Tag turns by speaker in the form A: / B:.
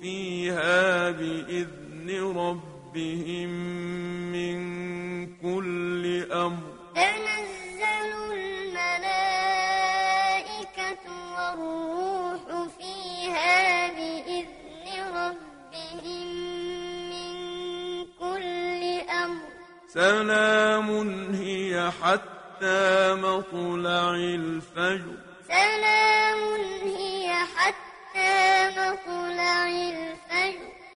A: فيها بإذن ربهم من كل أمر.
B: تنزل الملائكة والروح فيها بإذن ربهم من كل أمر.
A: سلام هي حتى مطلع الفجر.
B: سلام هي حتى